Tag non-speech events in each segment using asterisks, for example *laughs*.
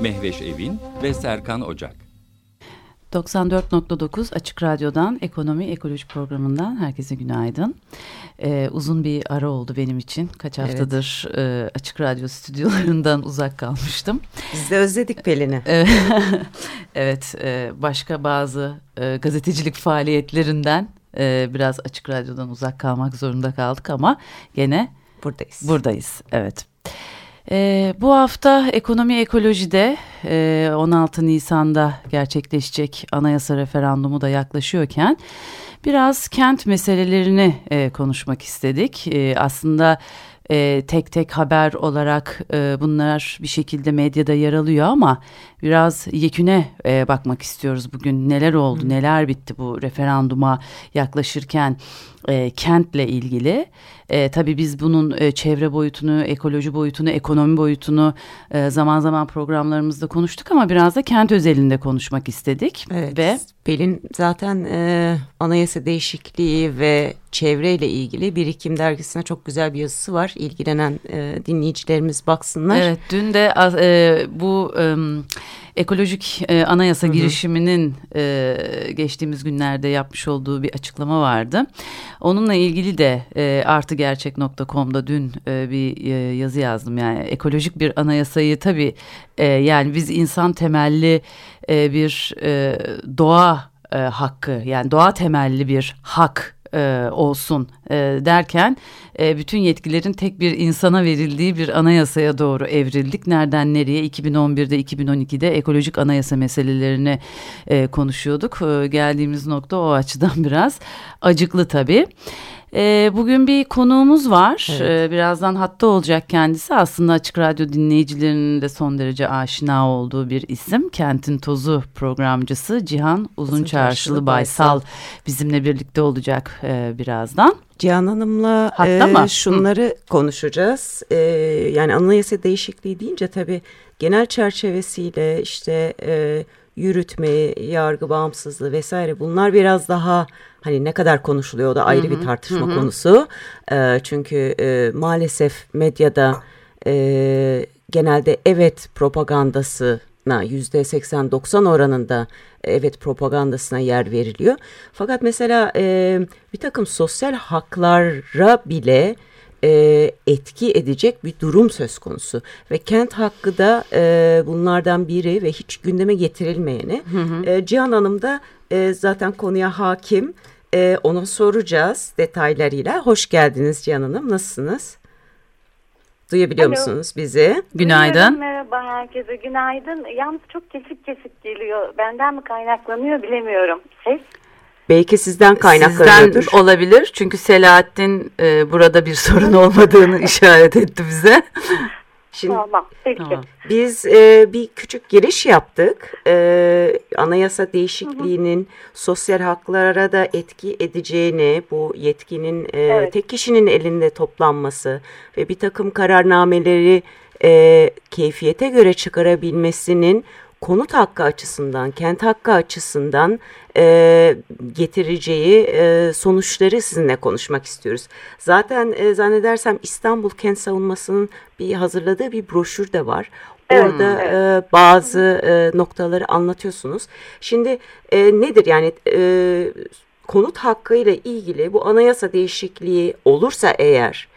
Mehveş Evin ve Serkan Ocak. 94.9 Açık Radyo'dan Ekonomi Ekoloji Programı'ndan herkese günaydın. Ee, uzun bir ara oldu benim için. Kaç haftadır evet. e, Açık Radyo stüdyolarından *laughs* uzak kalmıştım. Biz de özledik Pelin'i. *laughs* evet, e, başka bazı e, gazetecilik faaliyetlerinden e, biraz Açık Radyo'dan uzak kalmak zorunda kaldık ama gene buradayız. Buradayız, evet. E, bu hafta ekonomi ekolojide e, 16 Nisan'da gerçekleşecek anayasa referandumu da yaklaşıyorken biraz kent meselelerini e, konuşmak istedik. E, aslında e, tek tek haber olarak e, bunlar bir şekilde medyada yer alıyor ama biraz yeküne e, bakmak istiyoruz bugün neler oldu Hı. neler bitti bu referanduma yaklaşırken e, kentle ilgili. E, tabii biz bunun e, çevre boyutunu, ekoloji boyutunu, ekonomi boyutunu e, zaman zaman programlarımızda konuştuk ama biraz da kent özelinde konuşmak istedik. Evet, ve Pelin zaten e, anayasa değişikliği ve çevreyle ilgili Birikim dergisine çok güzel bir yazısı var. İlgilenen e, dinleyicilerimiz baksınlar. Evet, dün de e, bu... E, ekolojik e, anayasa hı hı. girişiminin e, geçtiğimiz günlerde yapmış olduğu bir açıklama vardı. Onunla ilgili de e, artıgerçek.com'da dün e, bir e, yazı yazdım. Yani ekolojik bir anayasayı tabii e, yani biz insan temelli e, bir e, doğa e, hakkı yani doğa temelli bir hak e, olsun e, derken e, bütün yetkilerin tek bir insana verildiği bir anayasaya doğru evrildik. Nereden nereye 2011'de 2012'de ekolojik anayasa meselelerini e, konuşuyorduk. E, geldiğimiz nokta o açıdan *laughs* biraz acıklı tabii. E, bugün bir konuğumuz var. Evet. E, birazdan hatta olacak kendisi. Aslında Açık Radyo dinleyicilerinin de son derece aşina olduğu bir isim. Kentin Tozu programcısı Cihan Uzunçarşılı Baysal bizimle birlikte olacak e, birazdan. Cihan Hanım'la Hatta e, şunları Hı. konuşacağız. E, yani anayasa değişikliği deyince tabii genel çerçevesiyle işte e, yürütme, yargı bağımsızlığı vesaire bunlar biraz daha hani ne kadar konuşuluyor o da ayrı hı hı. bir tartışma hı hı. konusu. E, çünkü e, maalesef medyada e, genelde evet propagandası yüzde 80-90 oranında evet propagandasına yer veriliyor. Fakat mesela e, bir takım sosyal haklara bile e, etki edecek bir durum söz konusu. Ve kent hakkı da e, bunlardan biri ve hiç gündeme getirilmeyeni. Hı hı. E, Cihan Hanım da e, zaten konuya hakim. E, ona soracağız detaylarıyla. Hoş geldiniz Cihan Hanım. Nasılsınız? Duyabiliyor Alo. musunuz bizi? Günaydın. Merhaba herkese günaydın. Yalnız çok kesik kesik geliyor. Benden mi kaynaklanıyor bilemiyorum. Ses? Belki sizden kaynaklanıyordur. Sizden olabilir çünkü Selahattin e, burada bir *laughs* sorun olmadığını *laughs* işaret etti bize. Şimdi, tamam, peki. Tamam. Biz e, bir küçük giriş yaptık. E, anayasa değişikliğinin hı hı. sosyal haklara da etki edeceğini, bu yetkinin e, evet. tek kişinin elinde toplanması ve bir takım kararnameleri e, keyfiyete göre çıkarabilmesinin konut hakkı açısından, kent hakkı açısından e, getireceği e, sonuçları sizinle konuşmak istiyoruz. Zaten e, zannedersem İstanbul Kent Savunması'nın bir hazırladığı bir broşür de var. Orada evet. e, bazı e, noktaları anlatıyorsunuz. Şimdi e, nedir yani e, konut hakkı ile ilgili bu anayasa değişikliği olursa eğer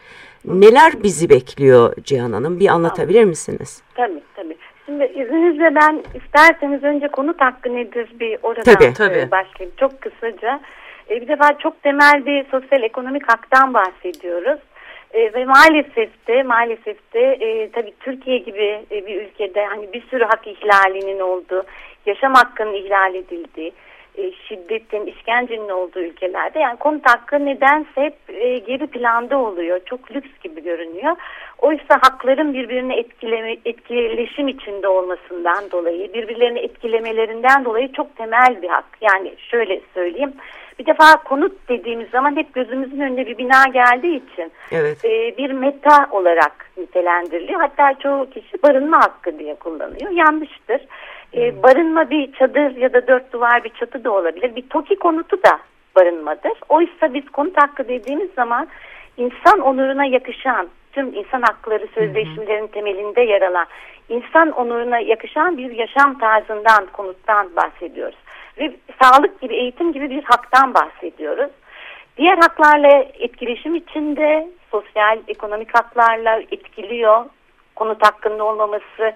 neler bizi bekliyor Cihan Hanım? Bir anlatabilir misiniz? Tabii tabii. Şimdi izninizle ben isterseniz önce konut hakkı nedir bir oradan tabii, tabii. başlayayım. Çok kısaca. E, bir defa çok temel bir sosyal ekonomik haktan bahsediyoruz. E, ve maalesef de maalesef de e, tabii Türkiye gibi e, bir ülkede hani bir sürü hak ihlalinin olduğu, yaşam hakkının ihlal edildiği, e, şiddetin, işkencenin olduğu ülkelerde yani konut hakkı nedense hep e, geri planda oluyor. Çok lüks gibi görünüyor. Oysa hakların birbirini etkileme, etkileşim içinde olmasından dolayı, birbirlerini etkilemelerinden dolayı çok temel bir hak. Yani şöyle söyleyeyim. Bir defa konut dediğimiz zaman hep gözümüzün önüne bir bina geldiği için evet. e, bir meta olarak nitelendiriliyor. Hatta çoğu kişi barınma hakkı diye kullanıyor. Yanlıştır. E, barınma bir çadır ya da dört duvar bir çatı da olabilir. Bir TOKİ konutu da barınmadır. Oysa biz konut hakkı dediğimiz zaman insan onuruna yakışan, tüm insan hakları sözleşmelerin temelinde yer alan, insan onuruna yakışan bir yaşam tarzından, konuttan bahsediyoruz. Ve sağlık gibi, eğitim gibi bir haktan bahsediyoruz. Diğer haklarla etkileşim içinde sosyal, ekonomik haklarla etkiliyor. Konut hakkının olmaması,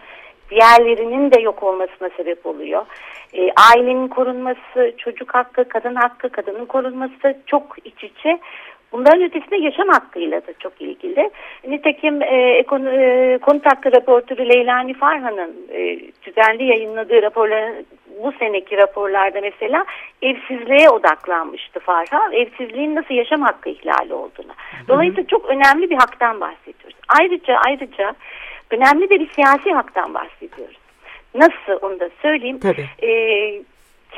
diğerlerinin de yok olmasına sebep oluyor. E, ailenin korunması, çocuk hakkı, kadın hakkı, kadının korunması çok iç içe. Bunların ötesinde yaşam hakkıyla da çok ilgili. Nitekim e, konu, e, konut hakkı raportörü Leylani Farhan'ın e, düzenli yayınladığı raporların bu seneki raporlarda mesela evsizliğe odaklanmıştı Farha. Evsizliğin nasıl yaşam hakkı ihlali olduğuna. Dolayısıyla çok önemli bir haktan bahsediyoruz. Ayrıca ayrıca önemli bir siyasi haktan bahsediyoruz. Nasıl onu da söyleyeyim. Tabii. Ee,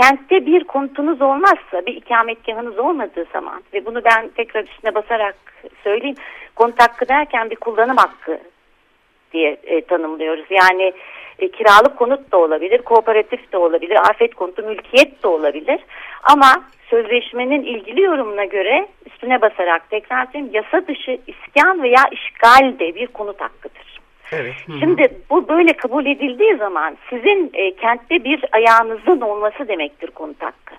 kentte bir konutunuz olmazsa, bir ikametgahınız olmadığı zaman ve bunu ben tekrar üstüne basarak söyleyeyim. Konut hakkı derken bir kullanım hakkı diye e, tanımlıyoruz. Yani e, kiralık konut da olabilir, kooperatif de olabilir, afet konutu, mülkiyet de olabilir. Ama sözleşmenin ilgili yorumuna göre üstüne basarak tekrar söyleyeyim yasa dışı iskan veya işgal de bir konut hakkıdır. Evet. Şimdi bu böyle kabul edildiği zaman sizin e, kentte bir ayağınızın olması demektir konut hakkı.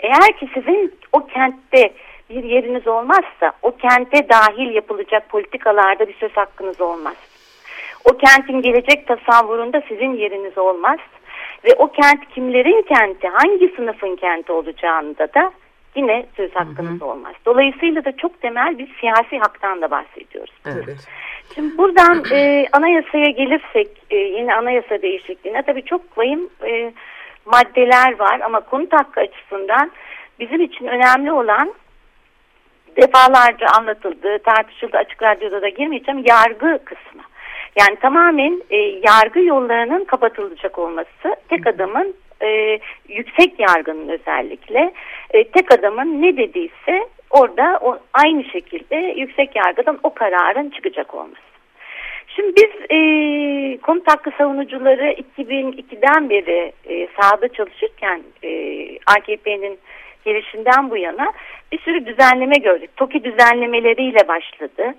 Eğer ki sizin o kentte bir yeriniz olmazsa o kente dahil yapılacak politikalarda bir söz hakkınız olmaz. O kentin gelecek tasavvurunda sizin yeriniz olmaz. Ve o kent kimlerin kenti, hangi sınıfın kenti olacağında da yine söz hakkınız hı hı. olmaz. Dolayısıyla da çok temel bir siyasi haktan da bahsediyoruz. Evet. Şimdi buradan e, anayasaya gelirsek e, yeni anayasa değişikliğine tabii çok vahim e, maddeler var ama konut hakkı açısından bizim için önemli olan defalarca anlatıldı, tartışıldı, açık radyoda da girmeyeceğim yargı kısmı. Yani tamamen e, yargı yollarının kapatılacak olması tek adamın e, yüksek yargının özellikle e, tek adamın ne dediyse orada o, aynı şekilde yüksek yargıdan o kararın çıkacak olması. Şimdi biz e, konut hakkı savunucuları 2002'den beri e, sahada çalışırken e, AKP'nin gelişinden bu yana bir sürü düzenleme gördük. TOKİ düzenlemeleriyle başladı.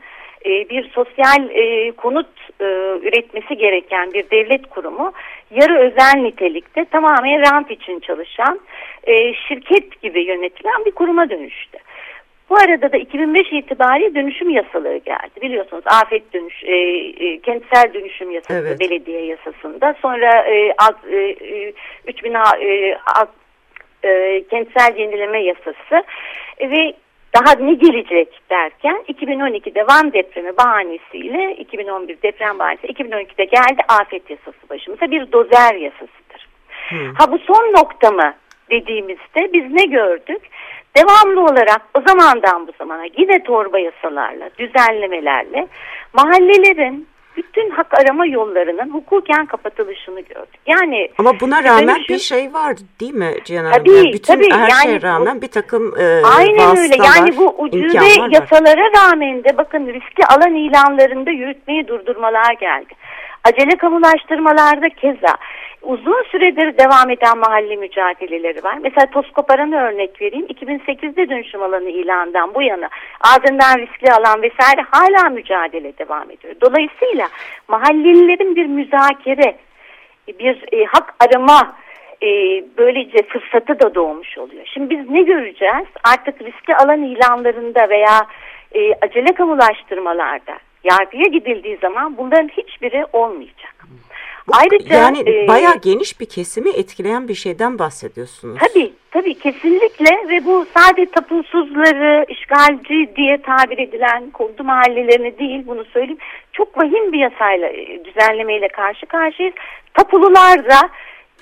E, bir sosyal e, konut e, üretmesi gereken bir devlet kurumu yarı özel nitelikte tamamen rant için çalışan e, şirket gibi yönetilen bir kuruma dönüştü. Bu arada da 2005 itibariyle dönüşüm yasaları geldi. Biliyorsunuz afet dönüş, e, e, kentsel dönüşüm yasası evet. belediye yasasında. Sonra e, alt, e, 3000 e, alt, e, kentsel yenileme yasası e, ve daha ne gelecek derken 2012'de Van depremi bahanesiyle 2011 deprem bahanesiyle 2012'de geldi afet yasası başımıza bir dozer yasasıdır. Hmm. Ha bu son nokta mı dediğimizde biz ne gördük? devamlı olarak o zamandan bu zamana yine torba yasalarla, düzenlemelerle mahallelerin bütün hak arama yollarının hukuken kapatılışını gördük. Yani ama buna rağmen dönüşüm, bir şey vardı değil mi Cihan Hanım? Tabii, bütün tabii, her yani, şeye rağmen bir takım e, Aynen öyle. Yani bu ucube yasalara rağmen de bakın riskli alan ilanlarında yürütmeyi durdurmalar geldi. Acele kamulaştırmalarda keza uzun süredir devam eden mahalle mücadeleleri var. Mesela Toskoparan'ı örnek vereyim. 2008'de dönüşüm alanı ilandan bu yana ardından riskli alan vesaire hala mücadele devam ediyor. Dolayısıyla mahallelilerin bir müzakere, bir e, hak arama e, böylece fırsatı da doğmuş oluyor. Şimdi biz ne göreceğiz? Artık riskli alan ilanlarında veya e, acele kamulaştırmalarda yargıya gidildiği zaman bunların hiçbiri olmayacak. Ayrıca yani e, bayağı geniş bir kesimi etkileyen bir şeyden bahsediyorsunuz. Tabii tabii kesinlikle ve bu sadece tapusuzları işgalci diye tabir edilen kondu mahallelerini değil bunu söyleyeyim. Çok vahim bir yasayla e, düzenlemeyle karşı karşıyayız. Tapulular da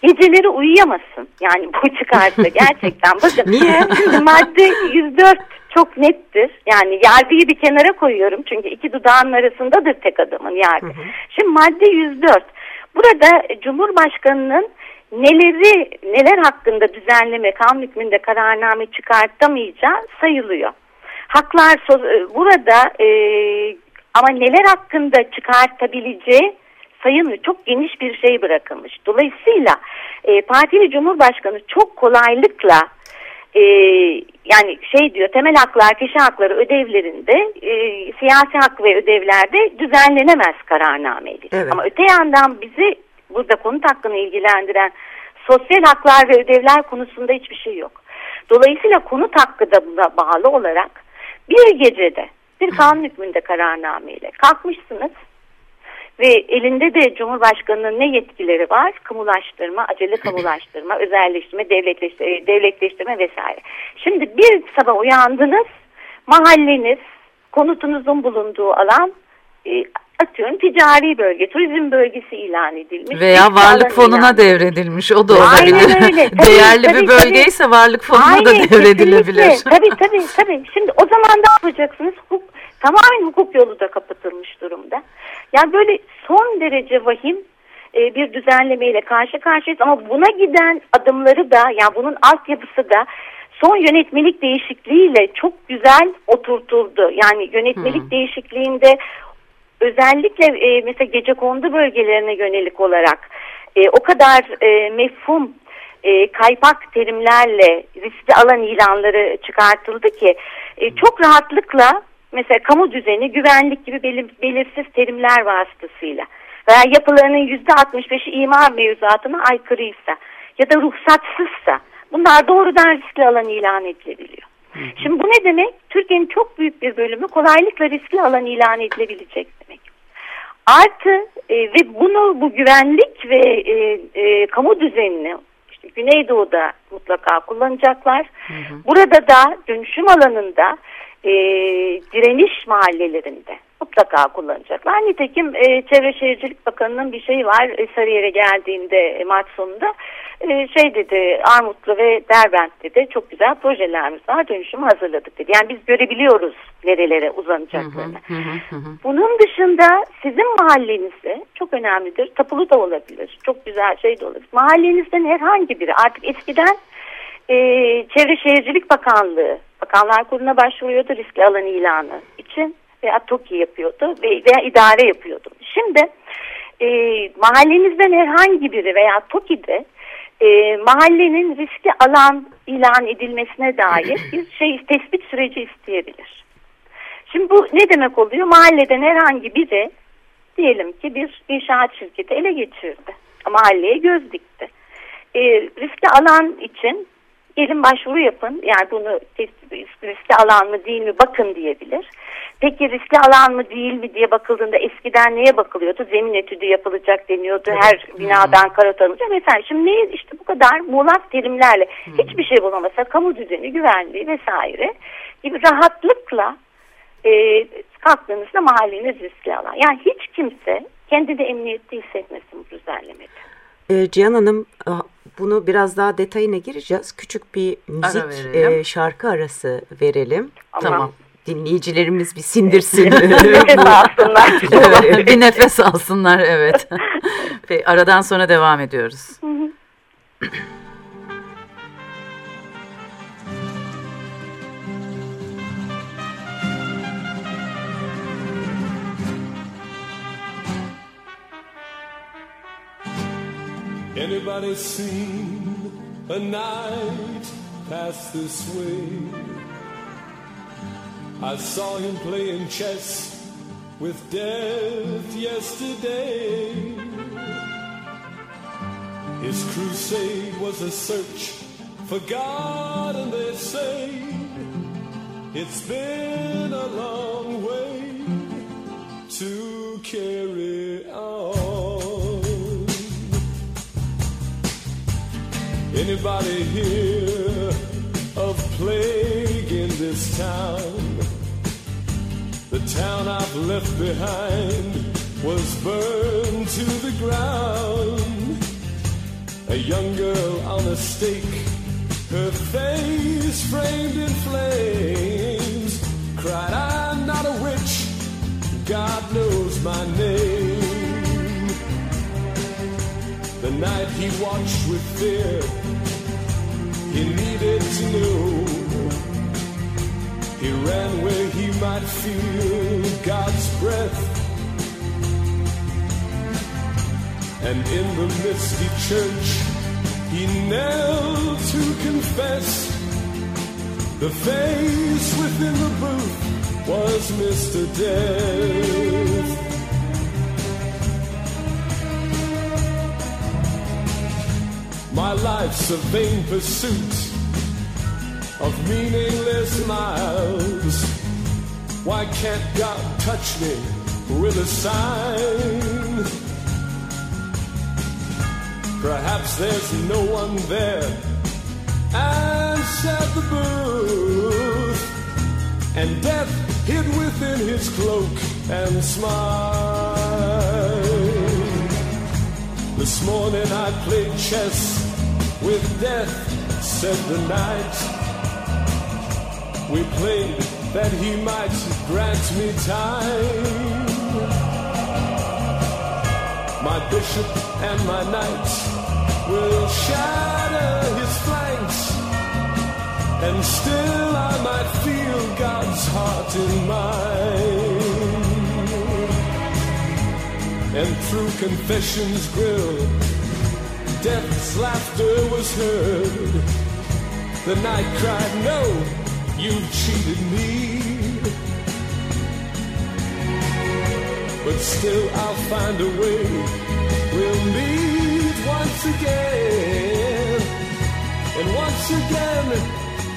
geceleri uyuyamasın. Yani bu çıkarsa *laughs* gerçekten. Bakın Niye? madde 104 çok nettir. Yani yargıyı bir kenara koyuyorum. Çünkü iki dudağın arasındadır tek adamın yargı. Hı hı. Şimdi madde 104. Burada Cumhurbaşkanı'nın neleri neler hakkında düzenleme kanun hükmünde kararname çıkartamayacağı sayılıyor. Haklar burada e, ama neler hakkında çıkartabileceği sayılmıyor. Çok geniş bir şey bırakılmış. Dolayısıyla e, partili cumhurbaşkanı çok kolaylıkla e, yani şey diyor temel haklar, kişi hakları ödevlerinde e, siyasi hak ve ödevlerde düzenlenemez kararnameyle. Evet. Ama öte yandan bizi burada konut hakkını ilgilendiren sosyal haklar ve ödevler konusunda hiçbir şey yok. Dolayısıyla konut hakkı da buna bağlı olarak bir gecede bir kanun hükmünde kararnameyle kalkmışsınız ve elinde de Cumhurbaşkanı'nın ne yetkileri var? Kamulaştırma, acele kamulaştırma, *laughs* özelleştirme, devletleştirme, devletleştirme vesaire. Şimdi bir sabah uyandınız, mahalleniz, konutunuzun bulunduğu alan e, atıyorum ticari bölge, turizm bölgesi ilan edilmiş. Veya varlık fonuna ilan. devredilmiş o da olabilir. Aynen öyle. *laughs* Tabii, Değerli tabii, bir bölgeyse tabii. varlık fonuna Aynen, da devredilebilir. Tabii tabii tabii. Şimdi o zaman ne yapacaksınız? Huk, tamamen hukuk yolu da kapatılmış durumda. Yani böyle son derece vahim e, bir düzenlemeyle karşı karşıyayız ama buna giden adımları da yani bunun altyapısı da son yönetmelik değişikliğiyle çok güzel oturtuldu. Yani yönetmelik hmm. değişikliğinde özellikle e, mesela gece kondu bölgelerine yönelik olarak e, o kadar e, mefhum e, kaypak terimlerle riskli alan ilanları çıkartıldı ki e, çok rahatlıkla mesela kamu düzeni, güvenlik gibi belir, belirsiz terimler vasıtasıyla veya yapılarının yüzde 65'i imar mevzuatına aykırıysa ya da ruhsatsızsa bunlar doğrudan riskli alan ilan edilebiliyor. Şimdi bu ne demek? Türkiye'nin çok büyük bir bölümü kolaylıkla riskli alan ilan edilebilecek demek. Artı e, ve bunu bu güvenlik ve e, e, kamu düzenini işte Güneydoğu'da mutlaka kullanacaklar. Hı hı. Burada da dönüşüm alanında e, direniş mahallelerinde mutlaka kullanacaklar. Nitekim e, Çevre Şehircilik Bakanı'nın bir şeyi var e, Sarıyer'e geldiğinde e, Mart sonunda e, şey dedi Armutlu ve Derbent'te de çok güzel projelerimiz var dönüşümü hazırladık dedi. Yani biz görebiliyoruz nerelere uzanacaklarını. Hı hı, hı, hı. Bunun dışında sizin mahallenizde çok önemlidir. Tapulu da olabilir. Çok güzel şey de olabilir. Mahallenizden herhangi biri artık eskiden e, Çevre Şehircilik Bakanlığı Bakanlar Kurulu'na başvuruyordu riskli alan ilanı için veya TOKİ yapıyordu veya idare yapıyordu. Şimdi e, mahallenizden herhangi biri veya TOKİ'de e, mahallenin riskli alan ilan edilmesine dair *clears throat* bir şey tespit süreci isteyebilir. Şimdi bu ne demek oluyor? Mahalleden herhangi biri diyelim ki bir inşaat şirketi ele geçirdi. Mahalleye göz dikti. E, riskli alan için gelin başvuru yapın. Yani bunu riskli alan mı değil mi bakın diyebilir. Peki riskli alan mı değil mi diye bakıldığında eskiden neye bakılıyordu? Zemin etüdü yapılacak deniyordu. Her binadan karot alınacak vesaire. Şimdi ne işte bu kadar muğlak terimlerle hiçbir şey bulamasa kamu düzeni, güvenliği vesaire gibi rahatlıkla e, kalktığınızda mahalleniz riskli alan. Yani hiç kimse kendi de emniyette hissetmesin bu düzenlemede. E, Cihan Hanım bunu biraz daha detayına gireceğiz. Küçük bir müzik e, şarkı arası verelim. Tamam. Dinleyicilerimiz bir sindirsin. *laughs* nefes alsınlar. *laughs* bir nefes alsınlar evet. *laughs* Ve aradan sonra devam ediyoruz. Anybody seen a night pass this way? I saw him playing chess with death yesterday. His crusade was a search for God, and they say it's been a long way to carry Anybody hear of plague in this town? The town I've left behind was burned to the ground. A young girl on a stake, her face framed in flames, cried, I'm not a witch, God knows my name. The night he watched with fear, he needed to know. He ran where he might feel God's breath And in the misty church, he knelt to confess. The face within the booth was Mr. Death. My life's a vain pursuit of meaningless miles. Why can't God touch me with a sign? Perhaps there's no one there. Said the booth, and death hid within his cloak and smiled. This morning I played chess with death, said the night. We played that he might grant me time. My bishop and my knights will shatter his flanks, and still I might feel God's heart in mine. And through confession's grill, death's laughter was heard. The night cried, No, you've cheated me. But still I'll find a way. We'll meet once again, and once again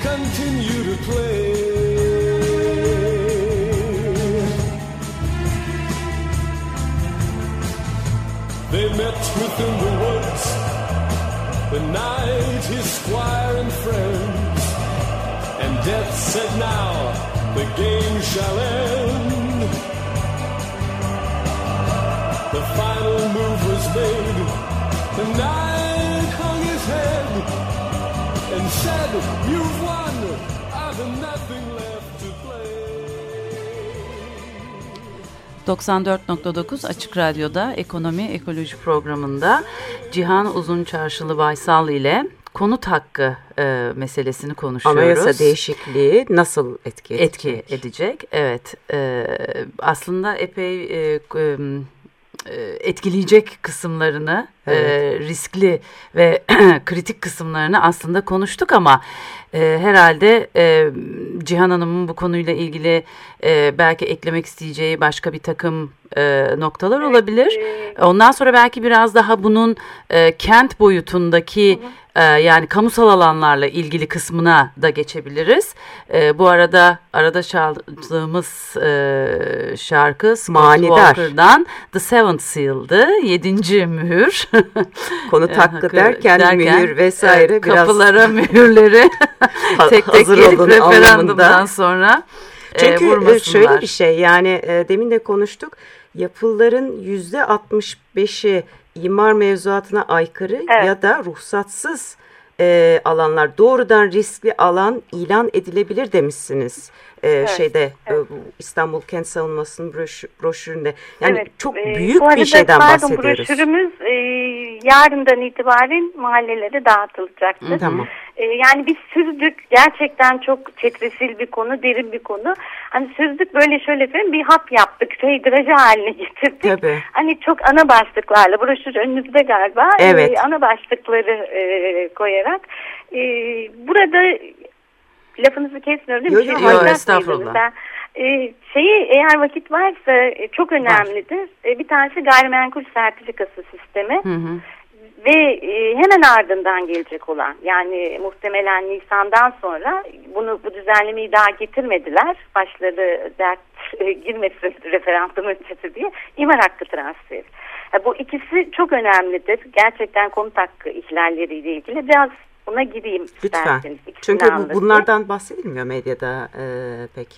continue to play. They met within the woods, the knight, his squire and friends, and death said, Now the game shall end. The final move was made The knight hung his head and said, You've won, 94.9 Açık Radyo'da Ekonomi Ekoloji programında Cihan Uzun Çarşılı Baysal ile konut hakkı e, meselesini konuşuyoruz. Anayasa değişikliği nasıl etki edecek? Etki edecek, evet. E, aslında epey e, e, etkileyecek kısımlarını, evet. e, riskli ve *clears throat* kritik kısımlarını aslında konuştuk ama e, herhalde e, Cihan Hanım'ın bu konuyla ilgili e, belki eklemek isteyeceği başka bir takım e, noktalar evet. olabilir. Ondan sonra belki biraz daha bunun e, kent boyutundaki e, yani kamusal alanlarla ilgili kısmına da geçebiliriz. E, bu arada arada çaldığımız e, şarkı Scott Manidar. Walker'dan The Seventh Seal'dı. Yedinci mühür. *laughs* Konut hakkı derken, derken mühür vesaire e, biraz. Kapılara *laughs* mühürleri tek tek gelip referandumdan sonra e, Çünkü e, şöyle bir şey yani e, demin de konuştuk yapıların yüzde 65'i imar mevzuatına aykırı evet. ya da ruhsatsız e, alanlar doğrudan riskli alan ilan edilebilir demişsiniz e, evet, şeyde e, evet. E, İstanbul Kent Savunması'nın broşür, broşüründe. Yani evet, çok e, büyük e, bir şeyden pardon, bahsediyoruz. Broşürümüz e, yarından itibaren mahallelere dağıtılacaktır. Hı, tamam. E, yani biz süzdük gerçekten çok çetresil bir konu, derin bir konu. Hani süzdük böyle şöyle söyleyeyim bir hap yaptık, feydrajı haline getirdik. Tabii. Hani çok ana başlıklarla broşür önünüzde galiba. Evet. E, ana başlıkları e, koyarak. E, burada lafınızı kesmiyorum değil mi? Yok yok estağfurullah. Ben, e, şeyi eğer vakit varsa e, çok önemlidir. Var. E, bir tanesi gayrimenkul sertifikası sistemi. Hı hı. Ve e, hemen ardından gelecek olan yani muhtemelen Nisan'dan sonra bunu bu düzenlemeyi daha getirmediler. Başları dert e, girmesin *laughs* referandum öncesi diye imar hakkı transferi. E, bu ikisi çok önemlidir. Gerçekten konut hakkı ihlalleriyle ilgili biraz Buna gireyim Lütfen. isterseniz. Çünkü bu, bunlardan bahsedilmiyor medyada e, pek.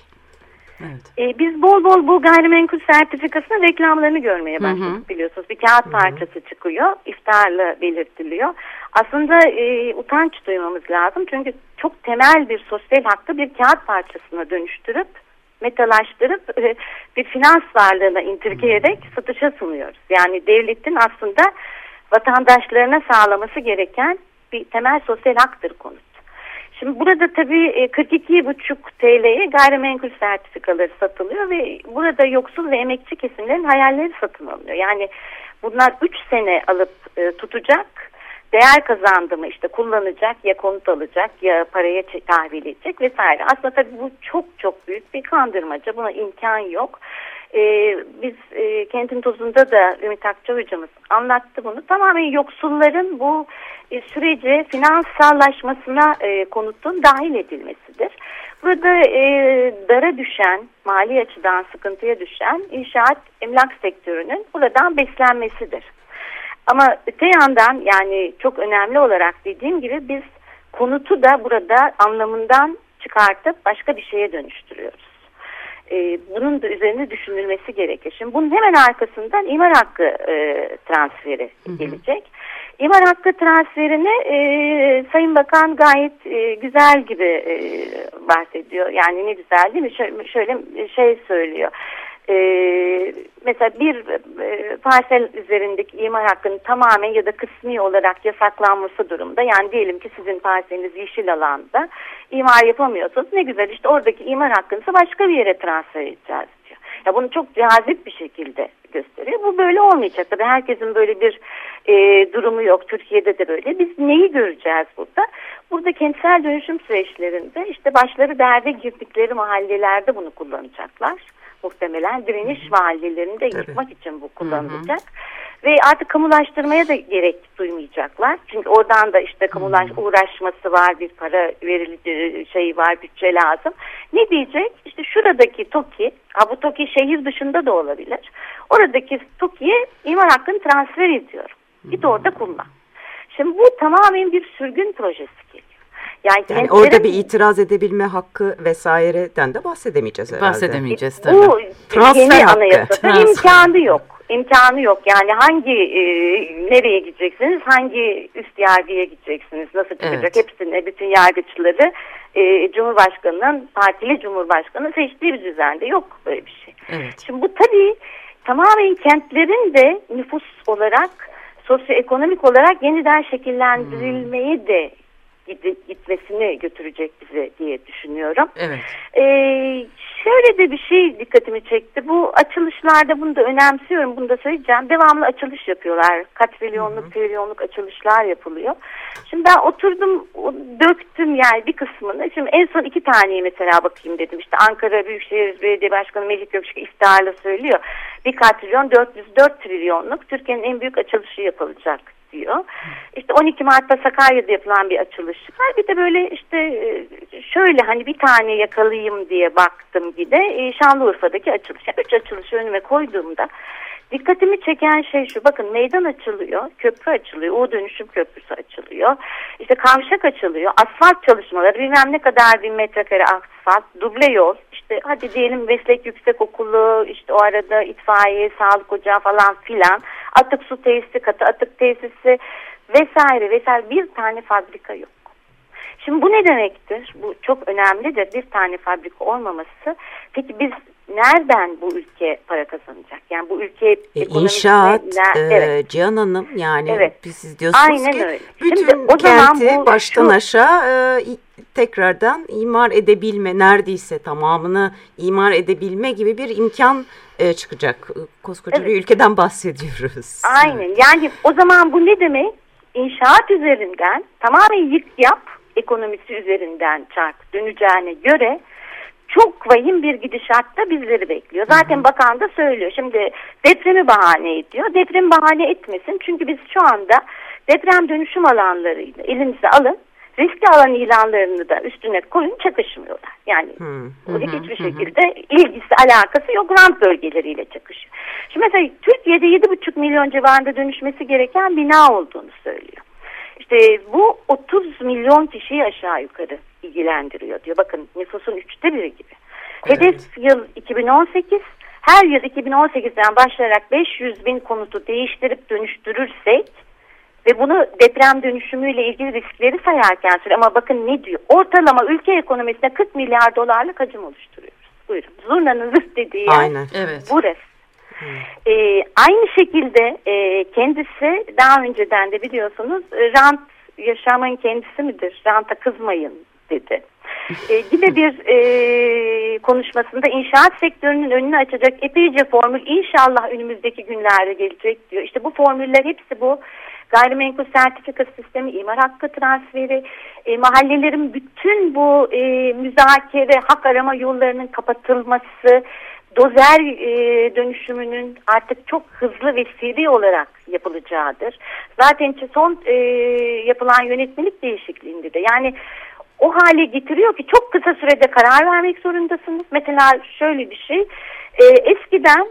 Evet. E, biz bol bol bu gayrimenkul sertifikasının reklamlarını görmeye başladık hı hı. biliyorsunuz. Bir kağıt hı hı. parçası çıkıyor, iftarla belirtiliyor. Aslında e, utanç duymamız lazım çünkü çok temel bir sosyal hakkı bir kağıt parçasına dönüştürüp metalaştırıp e, bir finans varlığına indirgeyerek satışa sunuyoruz. Yani devletin aslında vatandaşlarına sağlaması gereken bir temel sosyal haktır konut. Şimdi burada tabii 42,5 TL'ye gayrimenkul sertifikaları satılıyor ve burada yoksul ve emekçi kesimlerin hayalleri satın alınıyor. Yani bunlar 3 sene alıp e, tutacak, değer kazandı mı işte kullanacak ya konut alacak ya paraya tahvil edecek vesaire. Aslında tabii bu çok çok büyük bir kandırmaca. Buna imkan yok. Ee, biz e, Kentin Tozu'nda da Ümit Akça hocamız anlattı bunu. Tamamen yoksulların bu e, sürece finansallaşmasına e, konutun dahil edilmesidir. Burada e, dara düşen, mali açıdan sıkıntıya düşen inşaat emlak sektörünün buradan beslenmesidir. Ama öte yandan yani çok önemli olarak dediğim gibi biz konutu da burada anlamından çıkartıp başka bir şeye dönüştürüyoruz. Ee, bunun da üzerine düşünülmesi gerekir. Şimdi bunun hemen arkasından imar hakkı e, transferi hı hı. gelecek. İmar hakkı transferini e, Sayın Bakan gayet e, güzel gibi e, bahsediyor. Yani ne güzel değil mi? Şöyle, şöyle şey söylüyor. E, mesela bir e, parsel üzerindeki imar hakkının tamamen ya da kısmi olarak yasaklanması durumda. Yani diyelim ki sizin parseliniz yeşil alanda imar yapamıyorsunuz. Ne güzel işte oradaki imar hakkınızı başka bir yere transfer edeceğiz diyor. Ya bunu çok cazip bir şekilde gösteriyor. Bu böyle olmayacak. Tabii herkesin böyle bir e, durumu yok. Türkiye'de de böyle. Biz neyi göreceğiz burada? Burada kentsel dönüşüm süreçlerinde işte başları derde girdikleri mahallelerde bunu kullanacaklar muhtemelen direniş mahallelerinde yıkmak için bu kullanılacak. Hı hı. Ve artık kamulaştırmaya da gerek duymayacaklar. Çünkü oradan da işte kamulaş uğraşması var, bir para verili şey var, bütçe lazım. Ne diyecek? İşte şuradaki TOKİ, ha bu TOKİ şehir dışında da olabilir. Oradaki TOKİ'ye imar hakkını transfer ediyorum. Git orada kullan. Şimdi bu tamamen bir sürgün projesi geliyor. Yani, yani orada bir itiraz edebilme hakkı vesaireden de bahsedemeyeceğiz herhalde. Bahsedemeyeceğiz tabii. Bu Transfer yeni hakkı. anayasada imkanı yok. İmkanı yok. Yani hangi e, nereye gideceksiniz, hangi üst yargıya gideceksiniz, nasıl çıkacak evet. hepsine, bütün yargıçları e, Cumhurbaşkanı'nın, partili Cumhurbaşkanı seçtiği bir düzende yok böyle bir şey. Evet. Şimdi bu tabii tamamen kentlerin de nüfus olarak sosyoekonomik olarak yeniden şekillendirilmeyi hmm. de gitmesini götürecek bize diye düşünüyorum. Evet. Ee, şöyle de bir şey dikkatimi çekti. Bu açılışlarda bunu da önemsiyorum. Bunu da söyleyeceğim. Devamlı açılış yapıyorlar. Kaç milyonluk, trilyonluk açılışlar yapılıyor. Şimdi ben oturdum, döktüm yani bir kısmını. Şimdi en son iki taneyi mesela bakayım dedim. İşte Ankara Büyükşehir Belediye Başkanı Melih Gökçek iftiharla söylüyor. Bir katrilyon 404 trilyonluk Türkiye'nin en büyük açılışı yapılacak diyor. İşte 12 Mart'ta Sakarya'da yapılan bir açılış var. Bir de böyle işte e, şöyle hani bir tane yakalayayım diye baktım bir de e, Şanlıurfa'daki açılış. Yani üç açılışı önüme koyduğumda dikkatimi çeken şey şu. Bakın meydan açılıyor, köprü açılıyor, U dönüşüm köprüsü açılıyor. İşte kavşak açılıyor, asfalt çalışmaları bilmem ne kadar bir metrekare asfalt, duble yol. İşte hadi diyelim meslek yüksek okulu, işte o arada itfaiye, sağlık ocağı falan filan atık su tesisi, katı atık tesisi vesaire vesaire bir tane fabrika yok. Şimdi bu ne demektir? Bu çok önemlidir. Bir tane fabrika olmaması. Peki biz nereden bu ülke para kazanacak? Yani bu ülke e, inşaat ne, e, evet. Cihan Hanım yani evet. siz diyorsunuz Aynen ki öyle. bütün Şimdi, o kenti zaman bu, baştan şu, aşağı e, tekrardan imar edebilme neredeyse tamamını imar edebilme gibi bir imkan e, çıkacak. Koskoca evet. bir ülkeden bahsediyoruz. Aynen yani o zaman bu ne demek? İnşaat üzerinden tamamen yık yap ekonomisi üzerinden çark döneceğine göre çok vahim bir gidişatta bizleri bekliyor. Zaten hı hı. bakan da söylüyor. Şimdi depremi bahane ediyor. Deprem bahane etmesin. Çünkü biz şu anda deprem dönüşüm alanlarıyla elinize alın riskli alan ilanlarını da üstüne koyun çakışmıyorlar. Yani hmm. hiçbir şekilde ilgisi alakası yok rant bölgeleriyle çakışıyor. Şimdi mesela Türkiye'de 7,5 milyon civarında dönüşmesi gereken bina olduğunu söylüyor. İşte bu 30 milyon kişiyi aşağı yukarı ilgilendiriyor diyor. Bakın nüfusun üçte biri gibi. Evet. Hedef yıl 2018. Her yıl 2018'den başlayarak 500 bin konutu değiştirip dönüştürürsek ve bunu deprem dönüşümüyle ilgili riskleri sayarken söylüyor. Ama bakın ne diyor? Ortalama ülke ekonomisine 40 milyar dolarlık hacim oluşturuyoruz. Buyurun. Zurnanın zıt dediği yer Aynen. Evet. burası. Hmm. Ee, aynı şekilde e, kendisi daha önceden de biliyorsunuz e, rant yaşamın kendisi midir? Ranta kızmayın dedi. E, yine *laughs* bir e, konuşmasında inşaat sektörünün önünü açacak epeyce formül inşallah önümüzdeki günlerde gelecek diyor. İşte bu formüller hepsi bu gayrimenkul sertifika sistemi, imar hakkı transferi, e, mahallelerin bütün bu e, müzakere, hak arama yollarının kapatılması, dozer e, dönüşümünün artık çok hızlı ve seri olarak yapılacağıdır. Zaten son e, yapılan yönetmelik değişikliğinde de yani o hale getiriyor ki çok kısa sürede karar vermek zorundasınız. Mesela şöyle bir şey, e, eskiden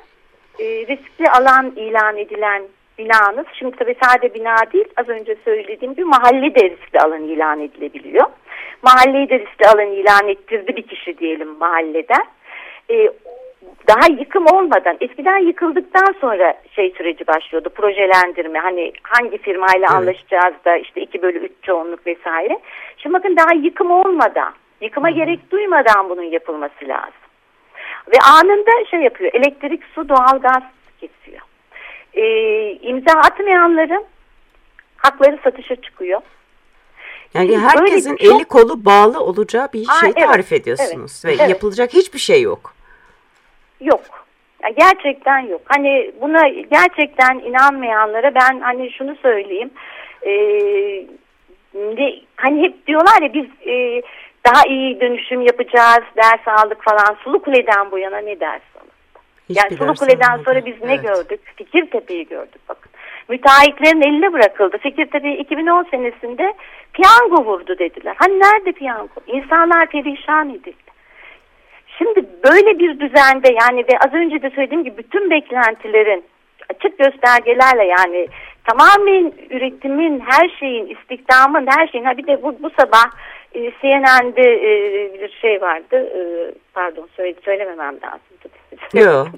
e, riskli alan ilan edilen binanız, şimdi tabii sade bina değil, az önce söylediğim gibi mahalle de riskli alan ilan edilebiliyor. Mahalleyi de riskli alan ilan ettirdi bir kişi diyelim mahalleden. E, daha yıkım olmadan eskiden yıkıldıktan sonra şey süreci başlıyordu projelendirme hani hangi firmayla evet. anlaşacağız da işte 2 bölü 3 çoğunluk vesaire. Şimdi bakın daha yıkım olmadan yıkıma gerek duymadan bunun yapılması lazım. Ve anında şey yapıyor elektrik su doğalgaz kesiyor. Ee, imza atmayanların hakları satışa çıkıyor. Yani herkesin çok... eli kolu bağlı olacağı bir Aa, şey tarif evet, ediyorsunuz evet, ve evet. yapılacak hiçbir şey yok yok. Yani gerçekten yok. Hani buna gerçekten inanmayanlara ben hani şunu söyleyeyim. E, de, hani hep diyorlar ya biz e, daha iyi dönüşüm yapacağız, ders aldık falan. Sulu Kule'den bu yana ne ders? Yani Sulu Kule'den sonra biz ne evet. gördük? Fikirtepe'yi gördük bakın. Müteahhitlerin eline bırakıldı. Fikirtepe 2010 senesinde piyango vurdu dediler. Hani nerede piyango? İnsanlar perişan edildi. Şimdi böyle bir düzende yani ve az önce de söylediğim gibi bütün beklentilerin açık göstergelerle yani tamamen üretimin, her şeyin, istihdamın, her şeyin. Ha bir de bu, bu sabah e, CNN'de e, bir şey vardı. E, pardon söyle, söylememem lazım. Yok. *laughs*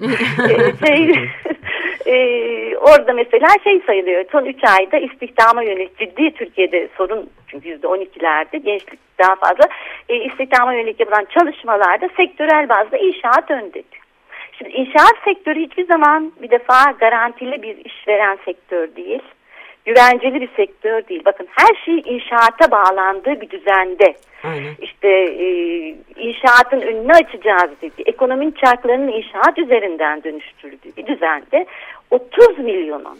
e, şey, *laughs* e, orada mesela şey sayılıyor. Son 3 ayda istihdama yönelik ciddi Türkiye'de sorun çünkü %12'lerde gençlik daha fazla e, istihdama yönelik yapılan çalışmalarda sektörel bazda inşaat önde. Şimdi inşaat sektörü hiçbir zaman bir defa garantili bir işveren sektör değil. Güvenceli bir sektör değil. Bakın her şey inşaata bağlandığı bir düzende. Aynen. İşte e, inşaatın önünü açacağız dedi. Ekonominin çarklarının inşaat üzerinden dönüştürdüğü bir düzende 30 milyonun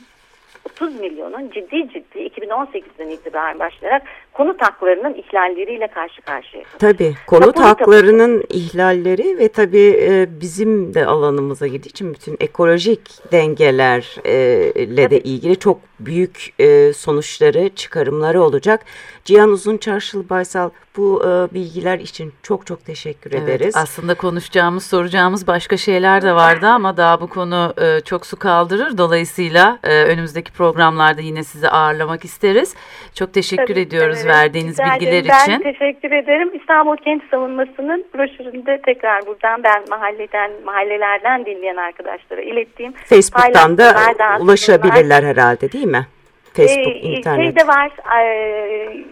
30 milyonun ciddi ciddi 2018'den itibaren başlayarak konut haklarının ihlalleriyle karşı karşıya. Tabii konut Tapu haklarının tapu. ihlalleri ve tabii e, bizim de alanımıza girdiği için bütün ekolojik dengelerle de ilgili çok büyük e, sonuçları, çıkarımları olacak. Cihan Uzun Çarşılı Baysal bu e, bilgiler için çok çok teşekkür evet, ederiz. Aslında konuşacağımız, soracağımız başka şeyler de vardı ama daha bu konu e, çok su kaldırır. Dolayısıyla e, önümüzdeki programlarda yine sizi ağırlamak isteriz. Çok teşekkür Tabii, ediyoruz evet, verdiğiniz bilgiler ben için. Ben teşekkür ederim. İstanbul Kent Savunması'nın broşüründe tekrar buradan ben mahalleden, mahallelerden dinleyen arkadaşlara ilettiğim. Facebook'tan da ulaşabilirler herhalde değil mi? Facebook, ee, internet. Şey de var, e,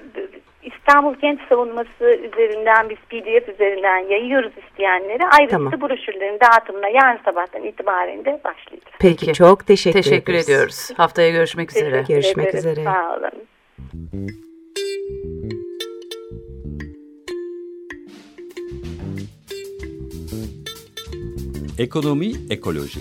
İstanbul Kent Savunması üzerinden biz PDF üzerinden yayıyoruz isteyenlere. Ayrıca tamam. broşürlerin dağıtımına yarın sabahtan itibaren de başlayacağız. Peki çok teşekkür, teşekkür ediyoruz. Haftaya görüşmek üzere. Teşekkür görüşmek üzere. Sağ olun. Ekonomi Ekoloji